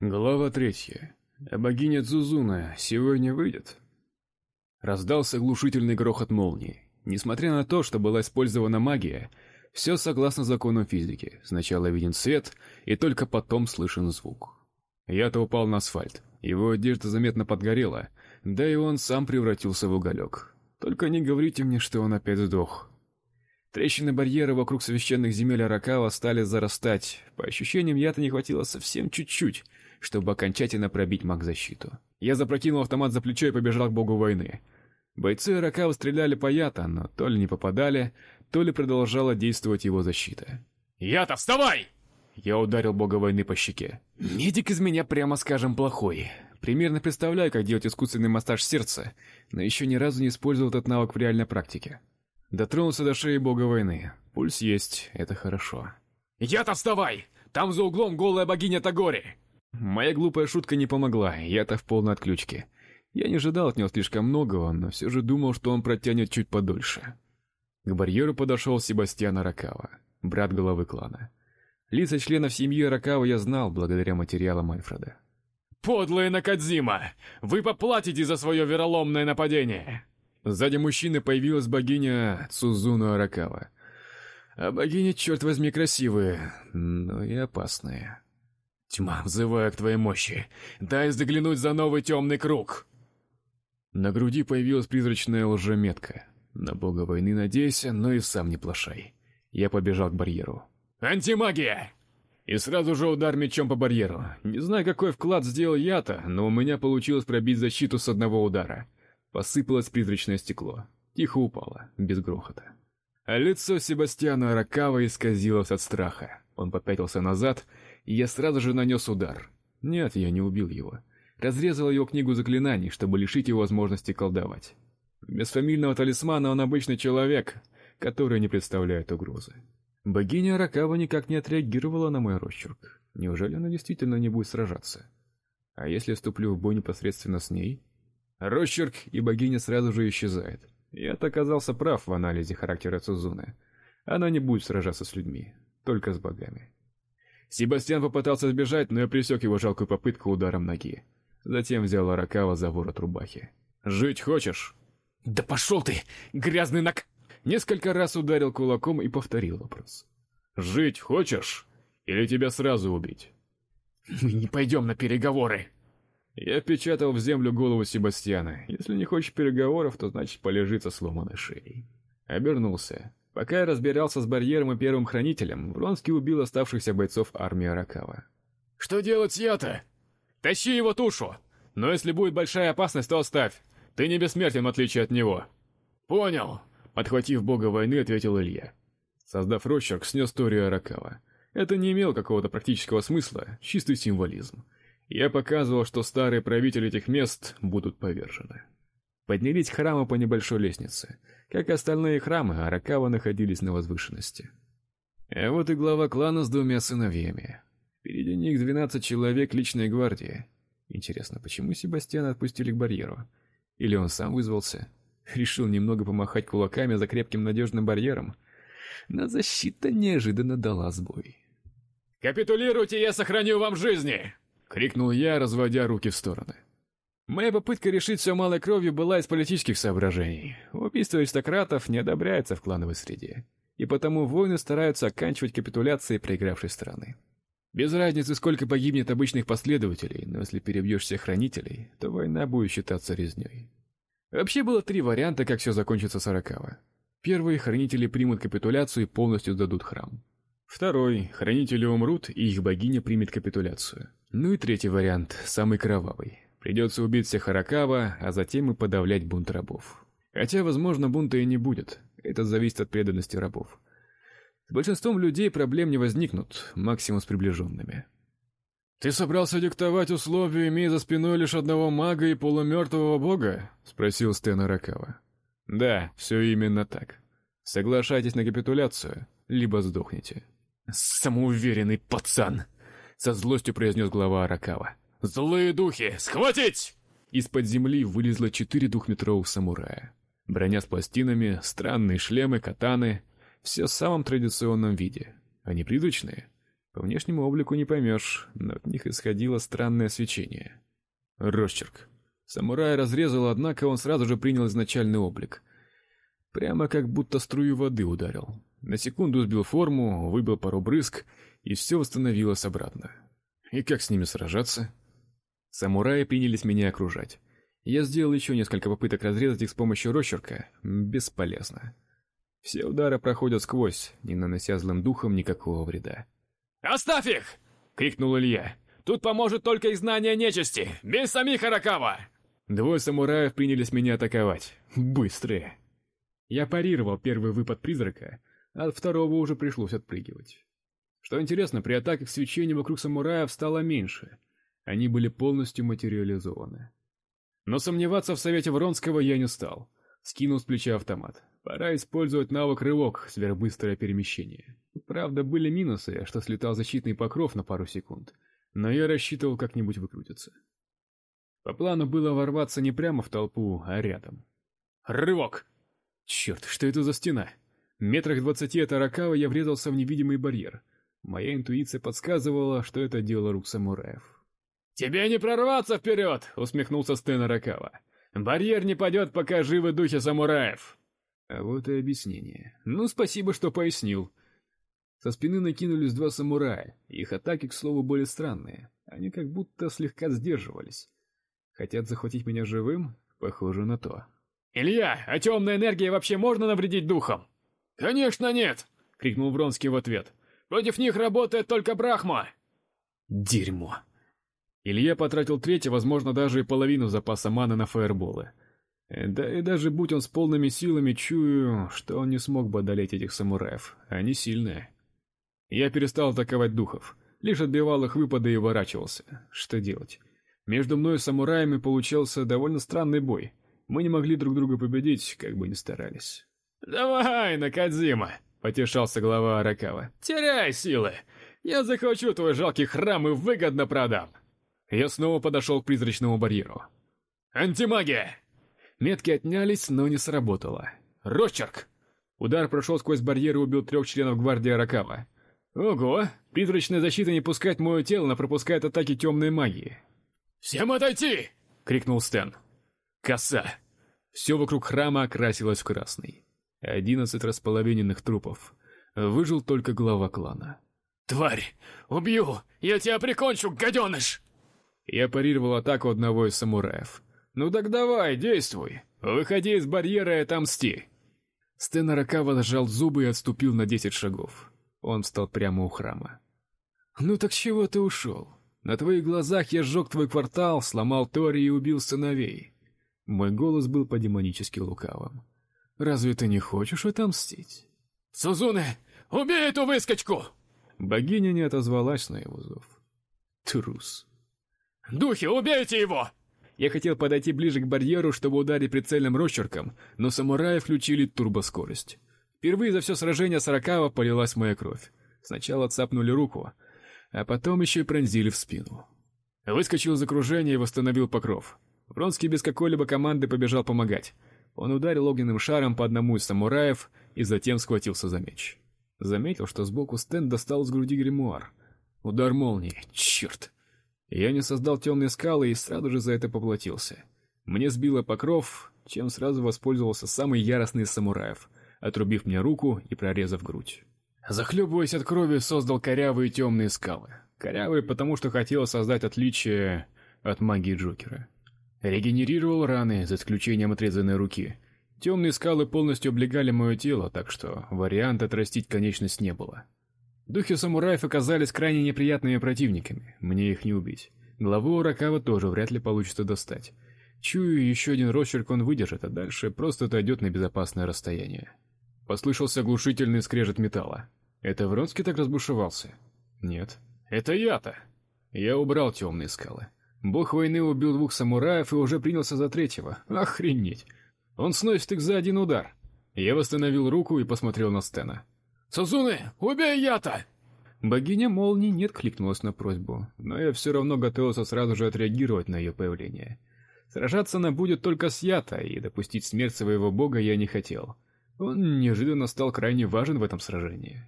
Глава третья. А богиня Цузуна сегодня выйдет? Раздался глушительный грохот молнии. Несмотря на то, что была использована магия, все согласно законам физики. Сначала виден свет, и только потом слышен звук. Я-то упал на асфальт. Его одежда заметно подгорела, да и он сам превратился в уголек. Только не говорите мне, что он опять сдох. Трещины барьера вокруг священных земель Аракава стали зарастать. По ощущениям, я-то не хватило совсем чуть-чуть, чтобы окончательно пробить маг-защиту. Я запрокинул автомат за плечо и побежал к богу войны. Бойцы Аракава стреляли по Ята, но то ли не попадали, то ли продолжала действовать его защита. «Ята, вставай!» Я ударил бога войны по щеке. Медик из меня, прямо скажем, плохой. Примерно представляю, как делать искусственный массаж сердца, но еще ни разу не использовал этот навык в реальной практике. Дотронулся до шеи бога войны. Пульс есть, это хорошо. «Я-то вставай! Там за углом голая богиня Тагори!» Моя глупая шутка не помогла, я-то в полной отключке. Я не ожидал от него слишком многого, но все же думал, что он протянет чуть подольше. К барьеру подошел Себастьян Аракава, брат главы клана. Лица членов семьи Аракава я знал благодаря материалам Альфреда. «Подлые Накадзима! Вы поплатите за свое вероломное нападение!» Сзади мужчины появилась богиня Цузуна Аракава. А богини, черт возьми, красивые, но и опасные. «Тьма, взываю к твоей мощи! Дай заглянуть за новый темный круг!» На груди появилась призрачная лжеметка. На бога войны надейся, но и сам не плашай. Я побежал к барьеру. «Антимагия!» И сразу же удар мечом по барьеру. Не знаю, какой вклад сделал я-то, но у меня получилось пробить защиту с одного удара. Посыпалось призрачное стекло. Тихо упало, без грохота. А лицо Себастьяна Аракава исказилось от страха. Он попятился назад, и я сразу же нанес удар. Нет, я не убил его. Разрезал его книгу заклинаний, чтобы лишить его возможности колдовать. Без фамильного талисмана он обычный человек, который не представляет угрозы. Богиня Аракава никак не отреагировала на мой росчерк. Неужели она действительно не будет сражаться? А если вступлю в бой непосредственно с ней? Росчерк и богиня сразу же исчезает. Я-то оказался прав в анализе характера Цузуны. Она не будет сражаться с людьми, только с богами. Себастьян попытался сбежать, но я пресек его жалкую попытку ударом ноги. Затем взял Аракава за ворот рубахи. «Жить хочешь?» «Да пошел ты, грязный нак...» Несколько раз ударил кулаком и повторил вопрос. «Жить хочешь? Или тебя сразу убить?» «Мы не пойдем на переговоры!» Я впечатал в землю голову Себастьяна. Если не хочешь переговоров, то значит полежит со сломанной шеей. Обернулся. Пока я разбирался с барьером и первым хранителем, Вронский убил оставшихся бойцов армии Аракава. «Что делать я-то? Тащи его тушу! Но если будет большая опасность, то оставь. Ты не бессмертен, в отличие от него». «Понял!» Отхватив бога войны, ответил Илья. Создав росчерк, снес Торию Аракава. Это не имело какого-то практического смысла, чистый символизм. Я показывал, что старые правители этих мест будут повержены. Поднялись к храму по небольшой лестнице. Как остальные храмы, Аракава находились на возвышенности. А вот и глава клана с двумя сыновьями. Впереди них двенадцать человек личной гвардии. Интересно, почему Себастьяна отпустили к барьеру? Или он сам вызвался? Решил немного помахать кулаками за крепким надежным барьером. Но защита неожиданно дала сбой. «Капитулируйте, я сохраню вам жизни!» — крикнул я, разводя руки в стороны. Моя попытка решить все малой кровью была из политических соображений. Убийство аристократов не одобряется в клановой среде, и потому войны стараются оканчивать капитуляцией проигравшей страны. Без разницы, сколько погибнет обычных последователей, но если перебьешь всех хранителей, то война будет считаться резней. Вообще было три варианта, как все закончится с Аракава. Первый хранители примут капитуляцию и полностью сдадут храм. Второй хранители умрут, и их богиня примет капитуляцию. Ну и третий вариант, самый кровавый. Придется убить всех Аракава, а затем и подавлять бунт рабов. Хотя, возможно, бунта и не будет. Это зависит от преданности рабов. С большинством людей проблем не возникнут, максимум с приближенными. Ты собрался диктовать условия, имея за спиной лишь одного мага и полумертвого бога? спросил Стэн Аракава. Да, все именно так. Соглашайтесь на капитуляцию, либо сдохните. Самоуверенный пацан, со злостью произнес глава Аракава. Злые духи, схватить! Из-под земли вылезло четыре двухметровых самурая. Броня с пластинами, странные шлемы, катаны, все в самом традиционном виде. Они призрачные. По внешнему облику не поймешь, но от них исходило странное свечение. Росчерк. Самурай разрезал, однако он сразу же принял изначальный облик. Прямо как будто струю воды ударил. На секунду сбил форму, выбил пару брызг, и все восстановилось обратно. И как с ними сражаться? Самураи принялись меня окружать. Я сделал еще несколько попыток разрезать их с помощью росчерка. Бесполезно. Все удары проходят сквозь, не нанося злым духом никакого вреда. «Оставь их!» — крикнул Илья. «Тут поможет только их знание нечисти, без самих Аракава!» Двое самураев принялись меня атаковать. Быстрые. Я парировал первый выпад призрака, а от второго уже пришлось отпрыгивать. Что интересно, при атаках свечения вокруг самураев стало меньше. Они были полностью материализованы. Но сомневаться в совете Вронского я не стал. Скинул с плеча автомат. Пора использовать навык рывок, сверхбыстрое перемещение. Правда, были минусы, что слетал защитный покров на пару секунд, но я рассчитывал как-нибудь выкрутиться. По плану было ворваться не прямо в толпу, а рядом. Рывок! Черт, что это за стена? Метрах двадцати от Аракава я врезался в невидимый барьер. Моя интуиция подсказывала, что это дело рук самураев. «Тебе не прорваться вперед!» — усмехнулся Стэн Аракава. «Барьер не падет, пока живы духи самураев!» А вот и объяснение. Ну, спасибо, что пояснил. Со спины накинулись два самурая. Их атаки, к слову, были странные. Они как будто слегка сдерживались. Хотят захватить меня живым? Похоже на то. «Илья, а темной энергией вообще можно навредить духам?» «Конечно нет!» — крикнул Вронский в ответ. «Против них работает только Брахма!» «Дерьмо!» Илья потратил треть, возможно, даже и половину запаса маны на фаерболы. Да и даже будь он с полными силами, чую, что он не смог бы одолеть этих самураев. Они сильные. Я перестал атаковать духов, лишь отбивал их выпады и уворачивался. Что делать? Между мной и самураями получался довольно странный бой. Мы не могли друг друга победить, как бы ни старались. «Давай, Накадзима!» — потешался глава Аракава. «Теряй силы! Я захвачу твой жалкий храм и выгодно продам!» Я снова подошел к призрачному барьеру. «Антимагия!» Метки отнялись, но не сработало. «Росчерк!» Удар прошел сквозь барьер и убил трех членов гвардии Аракава. Ого! Призрачная защита не пускает мое тело, но пропускает атаки темной магии. «Всем отойти!» — крикнул Стэн. Коса! Все вокруг храма окрасилось в красный. Одиннадцать располовиненных трупов. Выжил только глава клана. «Тварь! Убью! Я тебя прикончу, гаденыш!» Я парировал атаку одного из самураев. «Ну так давай, действуй! Выходи из барьера и отомсти!» Стэн Аракава сжал зубы и отступил на десять шагов. Он встал прямо у храма. «Ну так чего ты ушел? На твоих глазах я сжег твой квартал, сломал Тори и убил сыновей». Мой голос был по-демонически лукавым. «Разве ты не хочешь отомстить?» «Сузуне, убей эту выскочку!» Богиня не отозвалась на его зов. Трус. «Духи, убейте его!» Я хотел подойти ближе к барьеру, чтобы ударить прицельным росчерком, но самураи включили турбоскорость. Впервые за все сражение с Аракава полилась моя кровь. Сначала цапнули руку, а потом еще и пронзили в спину. Выскочил из окружения и восстановил покров. Вронский без какой-либо команды побежал помогать. Он ударил огненным шаром по одному из самураев и затем схватился за меч. Заметил, что сбоку Стэн достал из груди гримуар. Удар молнии. Черт! Я не создал темные скалы и сразу же за это поплатился. Мне сбило покров, чем сразу воспользовался самый яростный из самураев, отрубив мне руку и прорезав грудь. Захлебываясь от крови, создал корявые темные скалы. Корявые, потому что хотел создать отличие от магии Джокера. Регенерировал раны, за исключением отрезанной руки. Темные скалы полностью облегали мое тело, так что варианта отрастить конечность не было. Духи самураев оказались крайне неприятными противниками, мне их не убить. Главу Уракава тоже вряд ли получится достать. Чую, еще один росчерк он выдержит, а дальше просто отойдет на безопасное расстояние. Послышался глушительный скрежет металла. Это Вронский так разбушевался? Нет. Это я-то. Я убрал темные скалы. Бог войны убил двух самураев и уже принялся за третьего. Охренеть. Он сносит их за один удар. Я восстановил руку и посмотрел на Стена. «Сузуны, убей Ята!» Богиня молнии не откликнулась на просьбу, но я все равно готовился сразу же отреагировать на ее появление. Сражаться она будет только с Ята, и допустить смерть своего бога я не хотел. Он неожиданно стал крайне важен в этом сражении.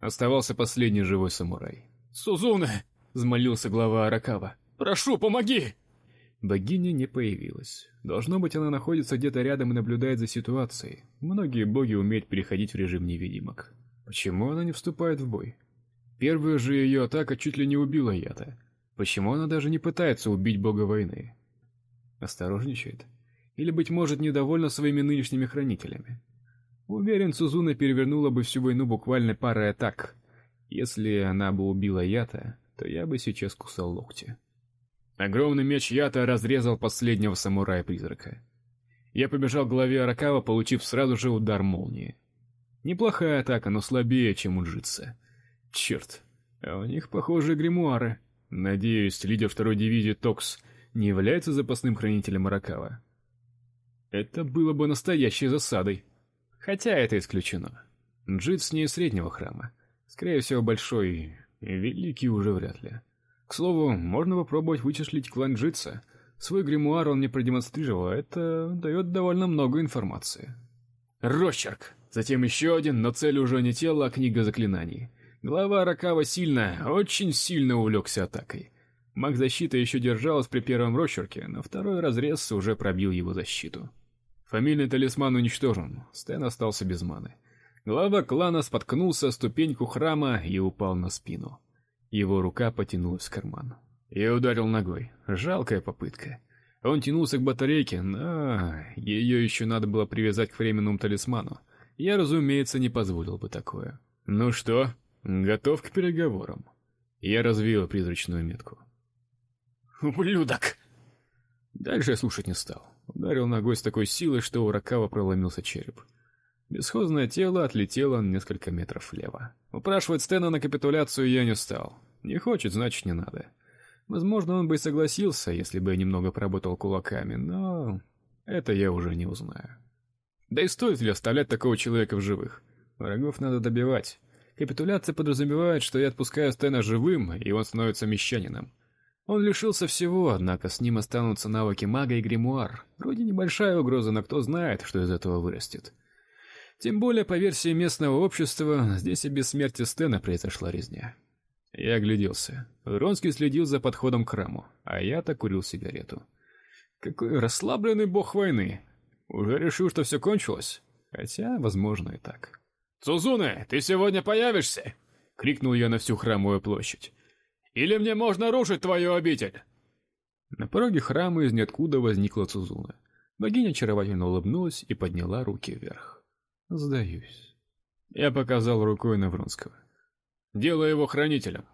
Оставался последний живой самурай. Сузуне, взмолился глава Аракава. Прошу, помоги. Богиня не появилась. Должно быть, она находится где-то рядом и наблюдает за ситуацией. Многие боги умеют переходить в режим невидимок. Почему она не вступает в бой? Первая же ее атака чуть ли не убила Ята. Почему она даже не пытается убить бога войны? Осторожничает? Или быть может, недовольна своими нынешними хранителями? Уверен, Сузуна перевернула бы всю войну буквально парой атак. Если она бы убила Ята, то я бы сейчас кусал локти. Огромный меч Ята разрезал последнего самурая-призрака. Я побежал к главе Аракава, получив сразу же удар молнии. Неплохая атака, но слабее, чем у Джитса. Черт, а у них похожие гримуары. Надеюсь, лидер второй дивизии Токс не является запасным хранителем Аракава. Это было бы настоящей засадой. Хотя это исключено. Джитс не из среднего храма. Скорее всего, большой и великий уже вряд ли. К слову, можно попробовать вычислить клан Джитса. Свой гримуар он мне продемонстрировал, а это дает довольно много информации. Росчерк. Затем еще один, но цель уже не тело, а книга заклинаний. Глава Ракава сильно, очень сильно увлекся атакой. Маг защиты еще держалась при первом росчерке, но второй разрез уже пробил его защиту. Фамильный талисман уничтожен. Стэн остался без маны. Глава клана споткнулся о ступеньку храма и упал на спину. Его рука потянулась в карман. Я ударил ногой. Жалкая попытка. Он тянулся к батарейке, но ее еще надо было привязать к временному талисману. Я, разумеется, не позволил бы такое. Ну что, готов к переговорам? Я развеял призрачную метку. Ублюдок. Дальше я слушать не стал. Ударил ногой с такой силой, что у Ракава проломился череп. Бесхозное тело отлетело несколько метров влево. Упрашивать Стэна на капитуляцию я не стал. Не хочет, значит, не надо. Возможно, он бы и согласился, если бы я немного поработал кулаками, но это я уже не узнаю. Да и стоит ли оставлять такого человека в живых? Врагов надо добивать. Капитуляция подразумевает, что я отпускаю Стэна живым, и он становится мещанином. Он лишился всего, однако с ним останутся навыки мага и гримуар. Вроде небольшая угроза, но кто знает, что из этого вырастет. Тем более, по версии местного общества, здесь и без смерти Стена произошла резня. Я огляделся. Ронский следил за подходом к храму, а я-то курил сигарету. Какой расслабленный бог войны. Уже решил, что все кончилось? Хотя, возможно, и так. «Сузуне, ты сегодня появишься?» — крикнул я на всю храмовую площадь. «Или мне можно рушить твою обитель?» На пороге храма из ниоткуда возникла Цузуна. Богиня очаровательно улыбнулась и подняла руки вверх. Сдаюсь. Я показал рукой на Вронского. Делай его хранителем.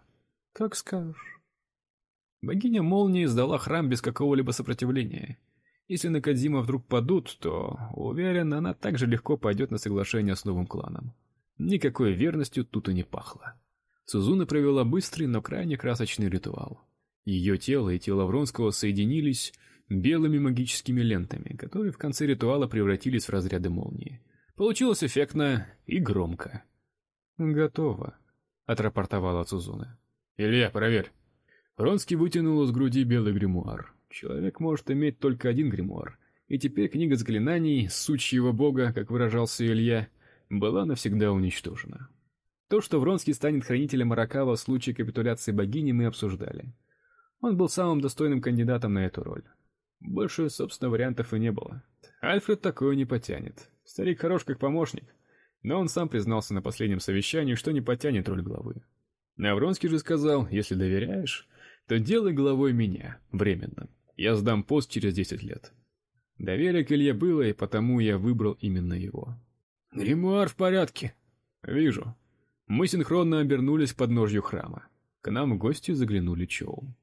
Как скажешь. Богиня молнии сдала храм без какого-либо сопротивления. Если на Кадзима вдруг падут, то, уверен, она также легко пойдет на соглашение с новым кланом. Никакой верностью тут и не пахло. Сузуна провела быстрый, но крайне красочный ритуал. Ее тело и тело Вронского соединились белыми магическими лентами, которые в конце ритуала превратились в разряды молнии. Получилось эффектно и громко. Готово, отрапортовала Цузуна. Илья, проверь. Ронский вытянул из груди белый гримуар. Человек может иметь только один гримуар, и теперь книга заклинаний сучьего бога, как выражался Илья, была навсегда уничтожена. То, что Вронский станет хранителем Аракава в случае капитуляции богини, мы обсуждали. Он был самым достойным кандидатом на эту роль. Больше, собственно, вариантов и не было. Альфред такое не потянет. Старик хорош как помощник, но он сам признался на последнем совещании, что не потянет роль главы. Навронский же сказал: "Если доверяешь, то делай главой меня временно. Я сдам пост через десять лет". Доверие к Илье было, и потому я выбрал именно его. Гримуар в порядке. Вижу. Мы синхронно обернулись к подножью храма. К нам в гости заглянули Чоу.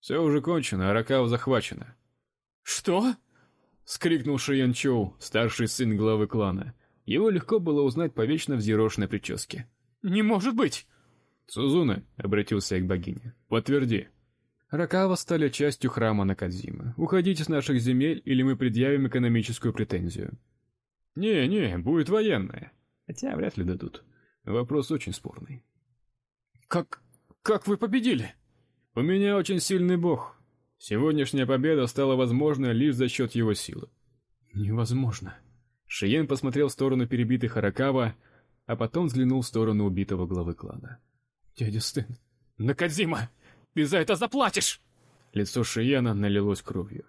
Все уже кончено, Аракава захвачена. Что? скрикнул Шиян Чоу, старший сын главы клана. Его легко было узнать по вечно взъерошенной прическе. Не может быть. Сузуна обратился я к богине. Подтверди. Ракава стали частью храма Накадзимы. Уходите с наших земель, или мы предъявим экономическую претензию. Не, не, будет военная. Хотя вряд ли дадут. Вопрос очень спорный. Как как вы победили? У меня очень сильный бог. Сегодняшняя победа стала возможной лишь за счет его силы. Невозможно. Шиен посмотрел в сторону перебитых Аракава, а потом взглянул в сторону убитого главы клана. Дядя Стэн, Накадзима, ты за это заплатишь!» Лицо Шиена налилось кровью.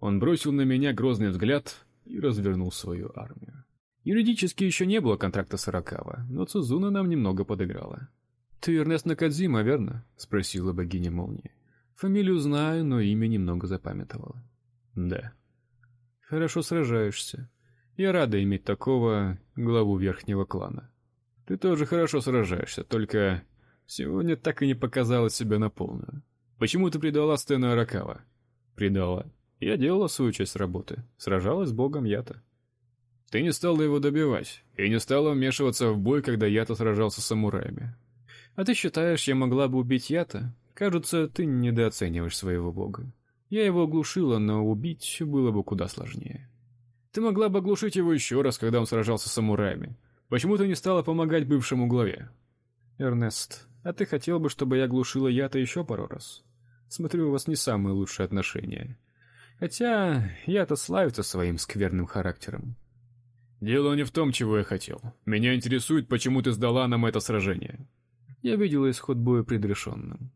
Он бросил на меня грозный взгляд и развернул свою армию. Юридически еще не было контракта с Аракава, но Цузуна нам немного подыграла. «Ты Эрнест Накадзима, верно?» — спросила богиня молнии. «Фамилию знаю, но имя немного запамятовала». «Да». «Хорошо сражаешься. Я рада иметь такого главу верхнего клана. Ты тоже хорошо сражаешься, только сегодня так и не показала себя на полную. Почему ты предала Стена Аракава?» «Предала. Я делала свою часть работы. Сражалась с богом Ята». Ты не стала его добивать и не стала вмешиваться в бой, когда Ята сражался с самураями. А ты считаешь, я могла бы убить Ята? Кажется, ты недооцениваешь своего бога. Я его оглушила, но убить было бы куда сложнее. Ты могла бы оглушить его еще раз, когда он сражался с самураями. Почему ты не стала помогать бывшему главе? Эрнест, а ты хотел бы, чтобы я глушила Ята еще пару раз? Смотрю, у вас не самые лучшие отношения. Хотя я-то славится своим скверным характером. Дело не в том, чего я хотел. Меня интересует, почему ты сдала нам это сражение. Я видела исход боя предрешенным.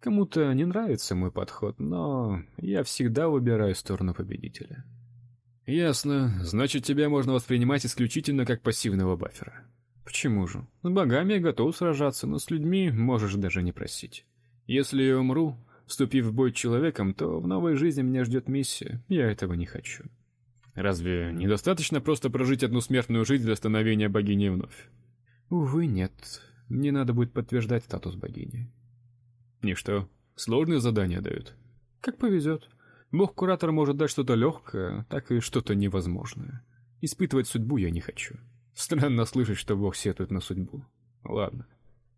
Кому-то не нравится мой подход, но я всегда выбираю сторону победителя. Ясно. Значит, тебя можно воспринимать исключительно как пассивного бафера. Почему же? С богами я готов сражаться, но с людьми можешь даже не просить. Если я умру, вступив в бой человеком, то в новой жизни меня ждет миссия. Я этого не хочу. Разве недостаточно просто прожить одну смертную жизнь для становления богиней вновь? Увы, нет. Мне надо будет подтверждать статус богини. И что, сложные задания дают? Как повезет. Бог-куратор может дать что-то легкое, так и что-то невозможное. Испытывать судьбу я не хочу. Странно слышать, что Бог сетует на судьбу. Ладно.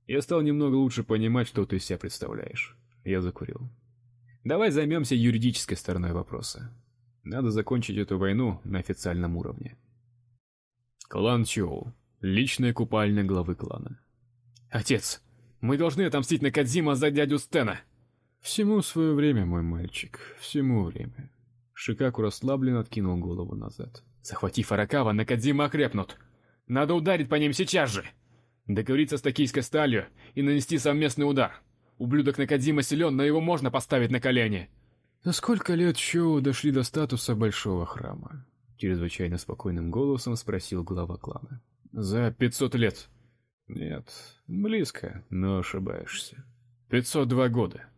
Я стал немного лучше понимать, что ты из себя представляешь. Я закурил. Давай займемся юридической стороной вопроса. Надо закончить эту войну на официальном уровне. Клан Чоу. Личная купальня главы клана. Отец, мы должны отомстить на Кадзима за дядю Стена. Всему свое время, мой мальчик, всему время. Шикаку расслабленно откинул голову назад. Захватив Аракава, Накадзима окрепнут. Надо ударить по ним сейчас же. Договориться с токийской сталью и нанести совместный удар. Ублюдок Накадзима силен, но его можно поставить на колени. За сколько лет Чоу дошли до статуса большого храма? Чрезвычайно спокойным голосом спросил глава клана. За пятьсот лет. Нет, близко, но ошибаешься. Пятьсот два года.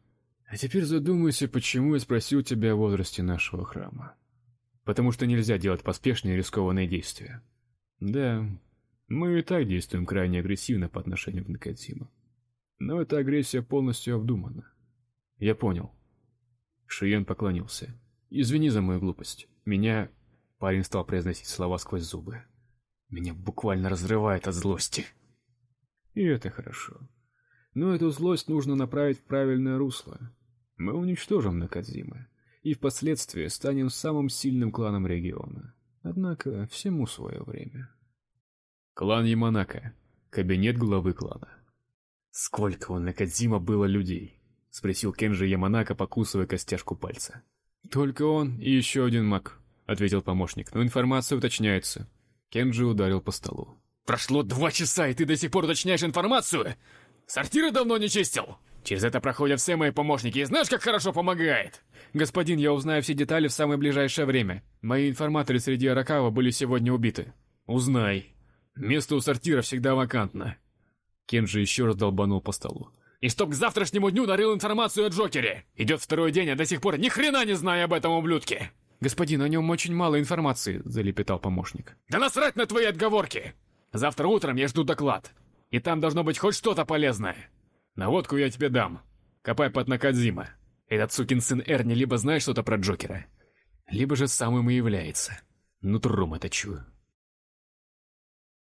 А теперь задумайся, почему я спросил тебя о возрасте нашего храма. Потому что нельзя делать поспешные рискованные действия. Да, мы и так действуем крайне агрессивно по отношению к Накатима. Но эта агрессия полностью обдумана. Я понял. Шиен поклонился. Извини за мою глупость. Меня парень стал произносить слова сквозь зубы. Меня буквально разрывает от злости. И это хорошо. Но эту злость нужно направить в правильное русло. Мы уничтожим Накадзимы и впоследствии станем самым сильным кланом региона. Однако всему свое время. Клан Яманака. Кабинет главы клана. Сколько у Накадзима было людей? — спросил Кенджи Яманака, покусывая костяшку пальца. «Только он и еще один маг», — ответил помощник, — «но информация уточняется». Кенджи ударил по столу. «Прошло два часа, и ты до сих пор уточняешь информацию? Сортиры давно не чистил!» «Через это проходят все мои помощники, и знаешь, как хорошо помогает?» «Господин, я узнаю все детали в самое ближайшее время. Мои информаторы среди Аракава были сегодня убиты». «Узнай. Место у сортира всегда вакантно». Кенджи еще раз долбанул по столу. И чтоб к завтрашнему дню нарыл информацию о Джокере. Идет второй день, а до сих пор ни хрена не знаю об этом ублюдке. Господин, о нем очень мало информации, залепетал помощник. Да насрать на твои отговорки. Завтра утром я жду доклад. И там должно быть хоть что-то полезное. Наводку я тебе дам. Копай под Накадзима. Этот сукин сын Эрни либо знает что-то про Джокера, либо же самым и является. Нутром это чую.